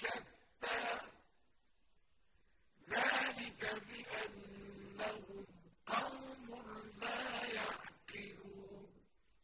شَمْسًا